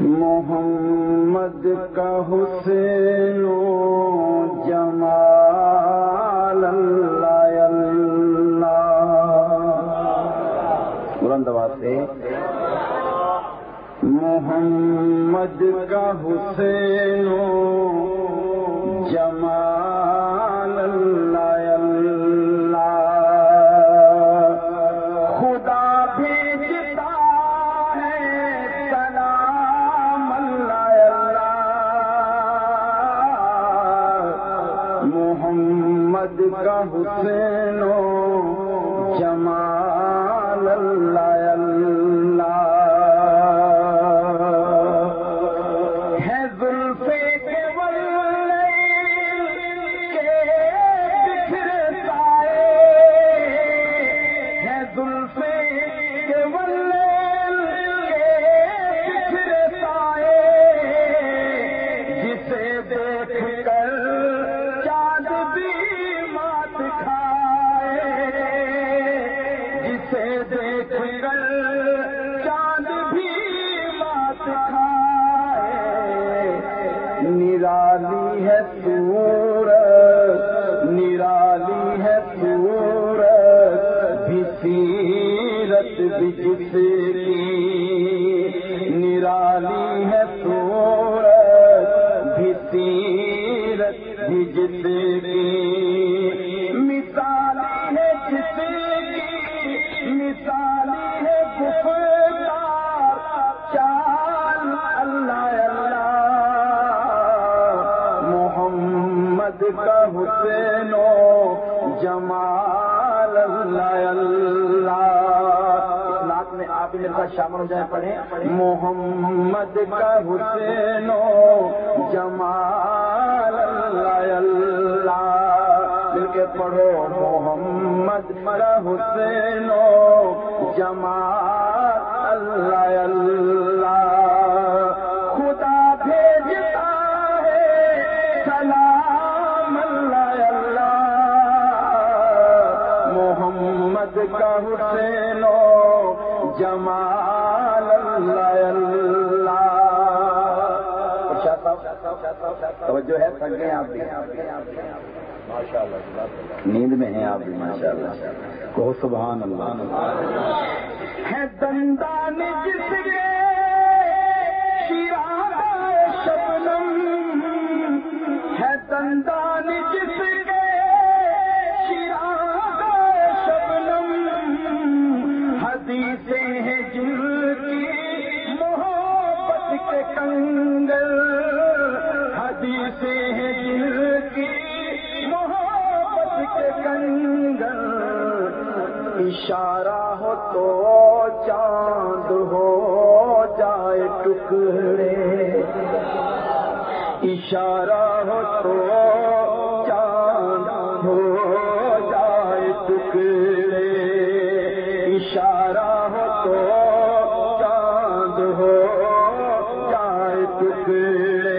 محمد کا حسین جمال اللہ اللہ۔ بلند آواز سے۔ محمد کا حسین جمال کا حسین نرالی ہے سور نرالی ہے سور بھی سیرت بھی جس کی۔ نرالی ہے سور محمد کا حسین جمال اللہ اللہ اس نعت میں آپ میرے ساتھ شامل ہو جائیں پڑھیں محمد کا حسین جمال اللہ اللہ مل کے پڑھو محمد کا حسین جمال اللہ اللہ جمال اللہ اللہ۔ توجہ ہے تھک گئے آپ بھی۔ نیند میں ہیں آپ بھی ماشاء اللہ کو سبحان اللہ۔ ہے دندان جس کے شیران شبنم۔ ہے دندان اشارہ ہو تو چاند ہو جائے ٹکڑے۔ اشارہ ہو تو چاند ہو جائے ٹکڑے۔ اشارہ ہو تو چاند ہو جائے ٹکڑے۔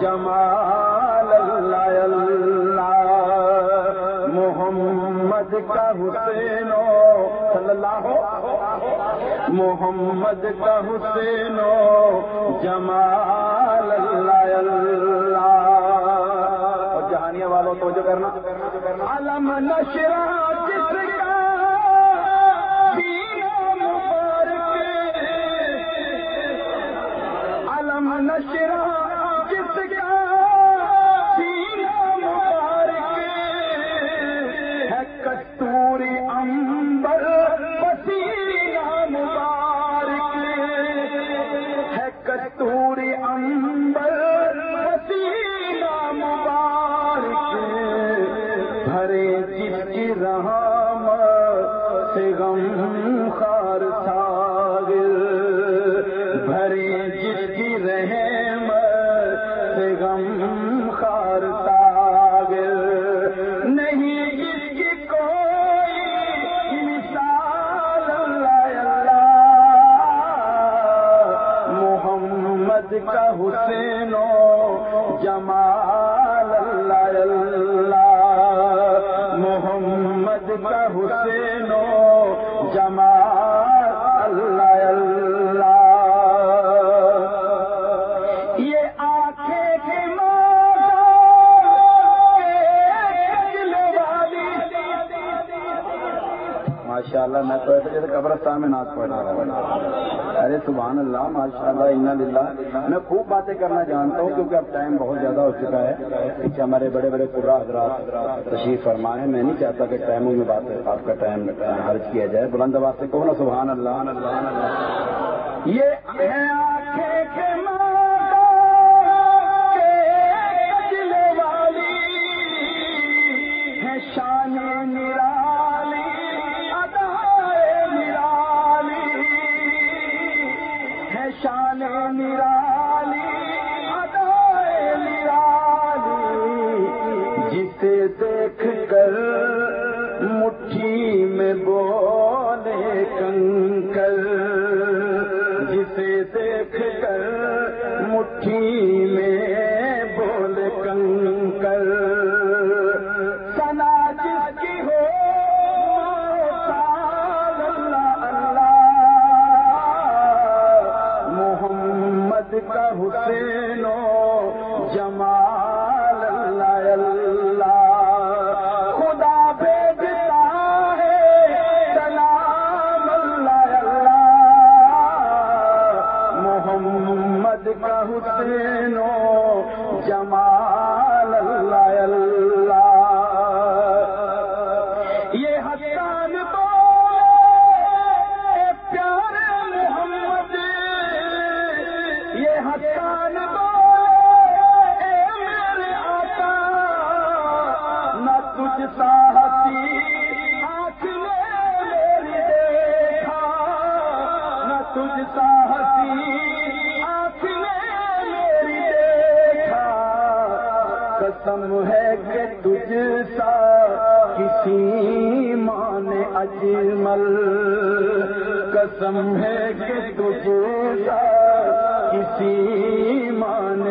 جمال اللہ اللہ محمد کا حسین صلی اللہ محمد کا حسین جمال اللہ اللہ اور جہانیہ والوں تو جو کرنا۔ علم نشرہ جس رہا کی سے غم خار تھا۔ اللہ میں تو ایسے جیسے قبرستان میں ناچ پڑھ رہا ہوں۔ ارے سبحان اللہ ماشاء اللہ ان للہ۔ میں خوب باتیں کرنا جانتا ہوں کیونکہ اب ٹائم بہت زیادہ ہو چکا ہے۔ پیچھے ہمارے بڑے بڑے قرا حضرات تشریف فرمائے میں نہیں چاہتا کہ ٹائموں میں بات آپ کا ٹائم خرچ کیا جائے۔ بلند آباد سے کہو نا سبحان اللہ۔ یہ شان نرالی میرا قسم ہے کہ تجھ سا کسی مان اجمل۔ قسم ہے کہ تجھ سا کسی مان